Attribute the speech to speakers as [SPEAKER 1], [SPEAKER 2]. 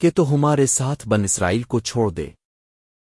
[SPEAKER 1] کہ تو ہمارے ساتھ بن اسرائیل کو چھوڑ دے۔